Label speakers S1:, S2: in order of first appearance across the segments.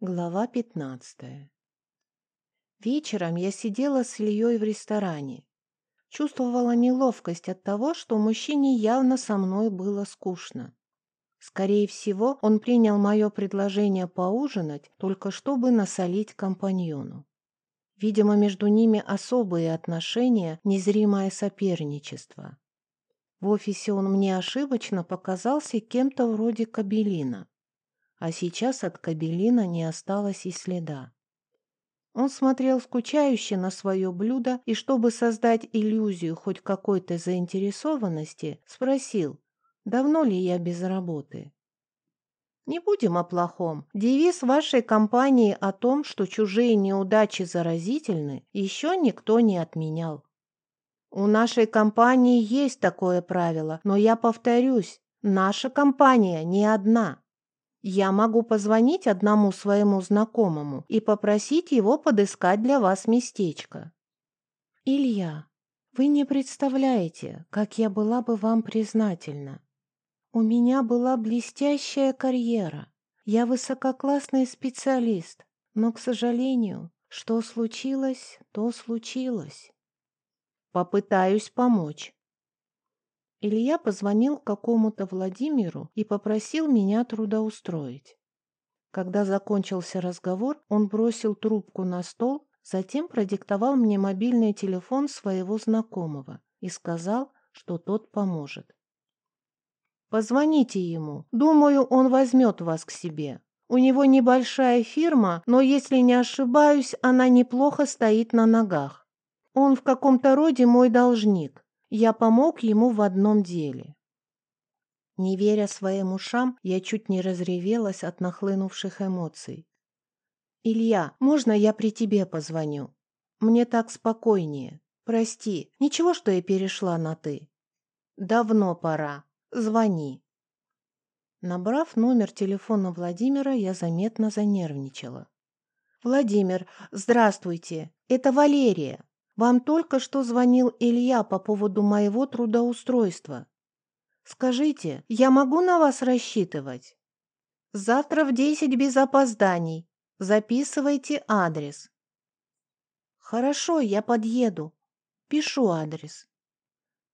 S1: Глава пятнадцатая Вечером я сидела с Ильей в ресторане. Чувствовала неловкость от того, что мужчине явно со мной было скучно. Скорее всего, он принял мое предложение поужинать, только чтобы насолить компаньону. Видимо, между ними особые отношения, незримое соперничество. В офисе он мне ошибочно показался кем-то вроде Кабелина а сейчас от Кабелина не осталось и следа. Он смотрел скучающе на свое блюдо и, чтобы создать иллюзию хоть какой-то заинтересованности, спросил, давно ли я без работы. Не будем о плохом. Девиз вашей компании о том, что чужие неудачи заразительны, еще никто не отменял. У нашей компании есть такое правило, но я повторюсь, наша компания не одна. Я могу позвонить одному своему знакомому и попросить его подыскать для вас местечко. Илья, вы не представляете, как я была бы вам признательна. У меня была блестящая карьера. Я высококлассный специалист, но, к сожалению, что случилось, то случилось. Попытаюсь помочь. Илья позвонил какому-то Владимиру и попросил меня трудоустроить. Когда закончился разговор, он бросил трубку на стол, затем продиктовал мне мобильный телефон своего знакомого и сказал, что тот поможет. «Позвоните ему. Думаю, он возьмет вас к себе. У него небольшая фирма, но, если не ошибаюсь, она неплохо стоит на ногах. Он в каком-то роде мой должник. Я помог ему в одном деле. Не веря своим ушам, я чуть не разревелась от нахлынувших эмоций. «Илья, можно я при тебе позвоню? Мне так спокойнее. Прости, ничего, что я перешла на «ты». Давно пора. Звони». Набрав номер телефона Владимира, я заметно занервничала. «Владимир, здравствуйте. Это Валерия. Вам только что звонил Илья по поводу моего трудоустройства. Скажите, я могу на вас рассчитывать? Завтра в десять без опозданий. Записывайте адрес. Хорошо, я подъеду. Пишу адрес.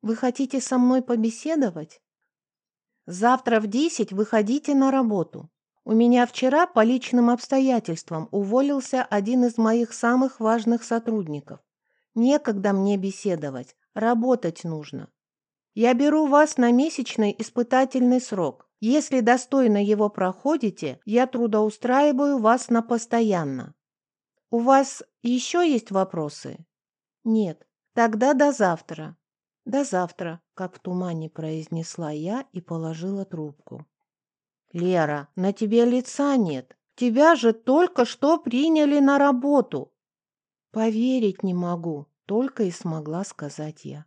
S1: Вы хотите со мной побеседовать? Завтра в десять выходите на работу. У меня вчера по личным обстоятельствам уволился один из моих самых важных сотрудников. Некогда мне беседовать, работать нужно. Я беру вас на месячный испытательный срок. Если достойно его проходите, я трудоустраиваю вас на постоянно. У вас еще есть вопросы? Нет. Тогда до завтра. До завтра, как в тумане произнесла я и положила трубку. Лера, на тебе лица нет. Тебя же только что приняли на работу. Поверить не могу, только и смогла сказать я.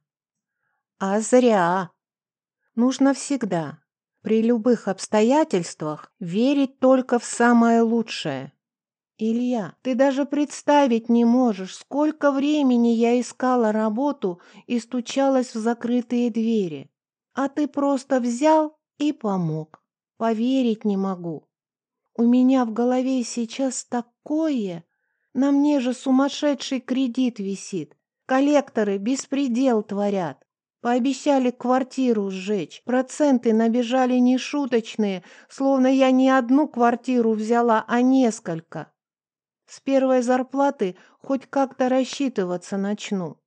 S1: А зря. Нужно всегда, при любых обстоятельствах, верить только в самое лучшее. Илья, ты даже представить не можешь, сколько времени я искала работу и стучалась в закрытые двери. А ты просто взял и помог. Поверить не могу. У меня в голове сейчас такое... На мне же сумасшедший кредит висит. Коллекторы беспредел творят. Пообещали квартиру сжечь. Проценты набежали нешуточные, словно я не одну квартиру взяла, а несколько. С первой зарплаты хоть как-то рассчитываться начну.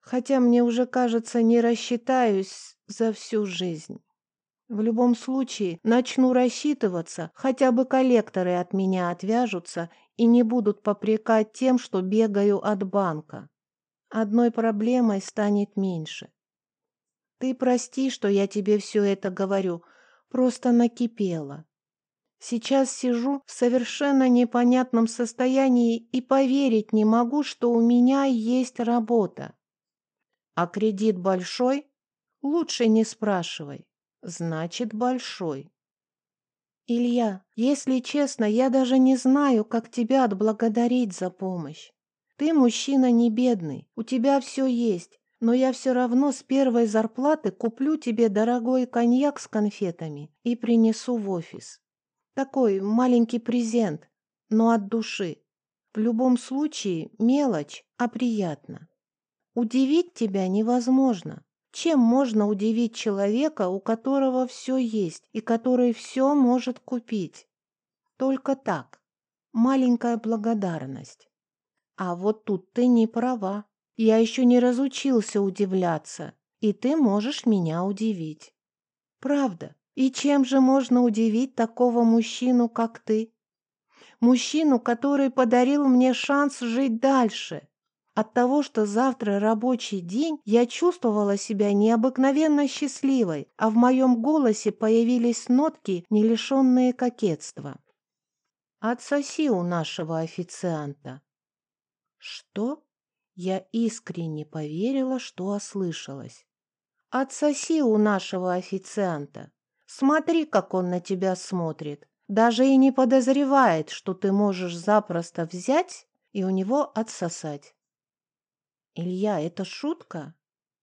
S1: Хотя мне уже, кажется, не рассчитаюсь за всю жизнь. В любом случае, начну рассчитываться, хотя бы коллекторы от меня отвяжутся и не будут попрекать тем, что бегаю от банка. Одной проблемой станет меньше. Ты прости, что я тебе все это говорю, просто накипела. Сейчас сижу в совершенно непонятном состоянии и поверить не могу, что у меня есть работа. А кредит большой? Лучше не спрашивай. Значит, большой. Илья, если честно, я даже не знаю, как тебя отблагодарить за помощь. Ты мужчина не бедный, у тебя все есть, но я все равно с первой зарплаты куплю тебе дорогой коньяк с конфетами и принесу в офис. Такой маленький презент. но от души. В любом случае мелочь, а приятно. Удивить тебя невозможно. Чем можно удивить человека, у которого все есть и который все может купить? Только так. Маленькая благодарность. А вот тут ты не права. Я еще не разучился удивляться, и ты можешь меня удивить. Правда. И чем же можно удивить такого мужчину, как ты? Мужчину, который подарил мне шанс жить дальше. От того, что завтра рабочий день, я чувствовала себя необыкновенно счастливой, а в моем голосе появились нотки, не лишенные кокетства. «Отсоси у нашего официанта». «Что?» Я искренне поверила, что ослышалась. «Отсоси у нашего официанта. Смотри, как он на тебя смотрит. Даже и не подозревает, что ты можешь запросто взять и у него отсосать». «Илья, это шутка?»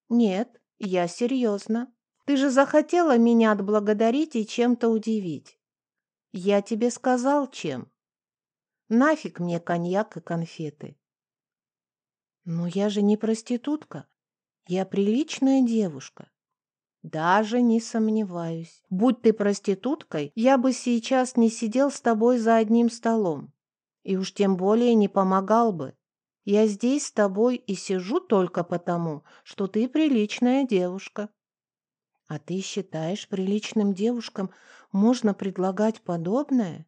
S1: «Нет, я серьезно. Ты же захотела меня отблагодарить и чем-то удивить. Я тебе сказал, чем. Нафиг мне коньяк и конфеты. Но я же не проститутка. Я приличная девушка. Даже не сомневаюсь. Будь ты проституткой, я бы сейчас не сидел с тобой за одним столом. И уж тем более не помогал бы. Я здесь с тобой и сижу только потому, что ты приличная девушка. А ты считаешь, приличным девушкам можно предлагать подобное?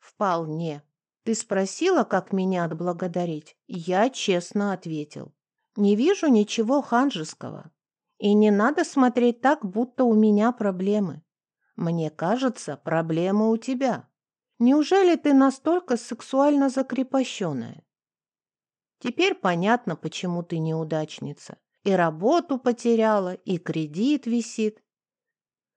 S1: Вполне. Ты спросила, как меня отблагодарить? Я честно ответил. Не вижу ничего ханжеского. И не надо смотреть так, будто у меня проблемы. Мне кажется, проблемы у тебя. Неужели ты настолько сексуально закрепощенная? Теперь понятно, почему ты неудачница. И работу потеряла, и кредит висит.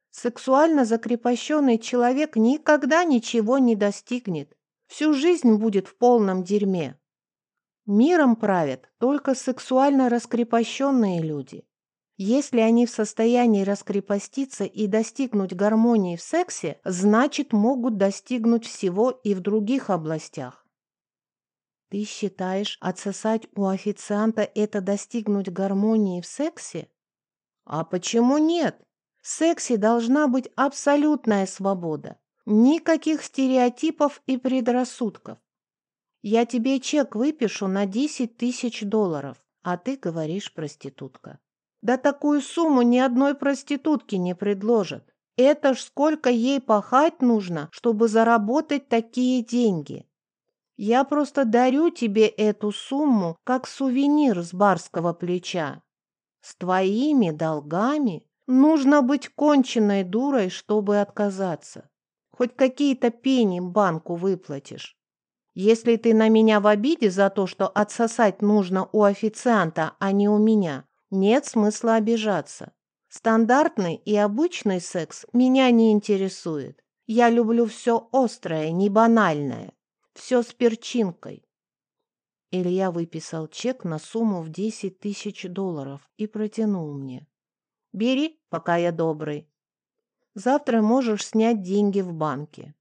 S1: Сексуально закрепощенный человек никогда ничего не достигнет всю жизнь будет в полном дерьме. Миром правят только сексуально раскрепощенные люди. Если они в состоянии раскрепоститься и достигнуть гармонии в сексе, значит могут достигнуть всего и в других областях. Ты считаешь, отсосать у официанта – это достигнуть гармонии в сексе? А почему нет? В сексе должна быть абсолютная свобода. Никаких стереотипов и предрассудков. Я тебе чек выпишу на 10 тысяч долларов, а ты говоришь проститутка. Да такую сумму ни одной проститутки не предложат. Это ж сколько ей пахать нужно, чтобы заработать такие деньги. Я просто дарю тебе эту сумму как сувенир с барского плеча. С твоими долгами нужно быть конченной дурой, чтобы отказаться. Хоть какие-то пени банку выплатишь. Если ты на меня в обиде за то, что отсосать нужно у официанта, а не у меня, нет смысла обижаться. Стандартный и обычный секс меня не интересует. Я люблю все острое, не банальное. Все с перчинкой. Илья выписал чек на сумму в 10 тысяч долларов и протянул мне. «Бери, пока я добрый. Завтра можешь снять деньги в банке».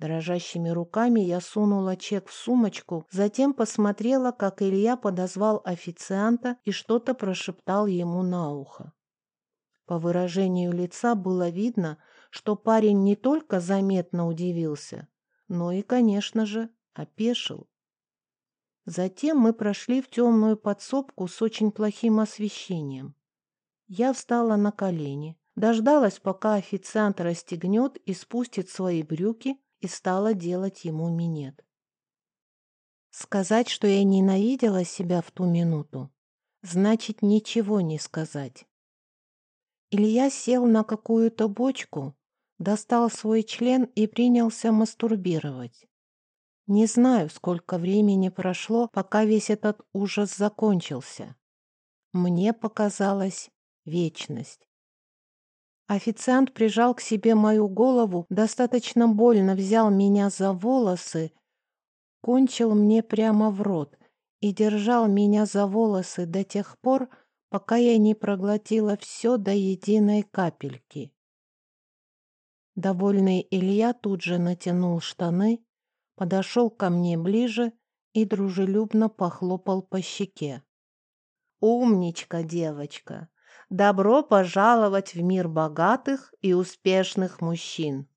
S1: Дрожащими руками я сунула чек в сумочку, затем посмотрела, как Илья подозвал официанта и что-то прошептал ему на ухо. По выражению лица было видно, что парень не только заметно удивился, но и, конечно же, опешил. Затем мы прошли в темную подсобку с очень плохим освещением. Я встала на колени, Дождалась, пока официант расстегнет и спустит свои брюки, и стала делать ему минет. Сказать, что я ненавидела себя в ту минуту, значит ничего не сказать. Илья сел на какую-то бочку, достал свой член и принялся мастурбировать. Не знаю, сколько времени прошло, пока весь этот ужас закончился. Мне показалась вечность. Официант прижал к себе мою голову, достаточно больно взял меня за волосы, кончил мне прямо в рот и держал меня за волосы до тех пор, пока я не проглотила все до единой капельки. Довольный Илья тут же натянул штаны, подошел ко мне ближе и дружелюбно похлопал по щеке. «Умничка, девочка! Добро пожаловать в мир богатых и успешных мужчин!»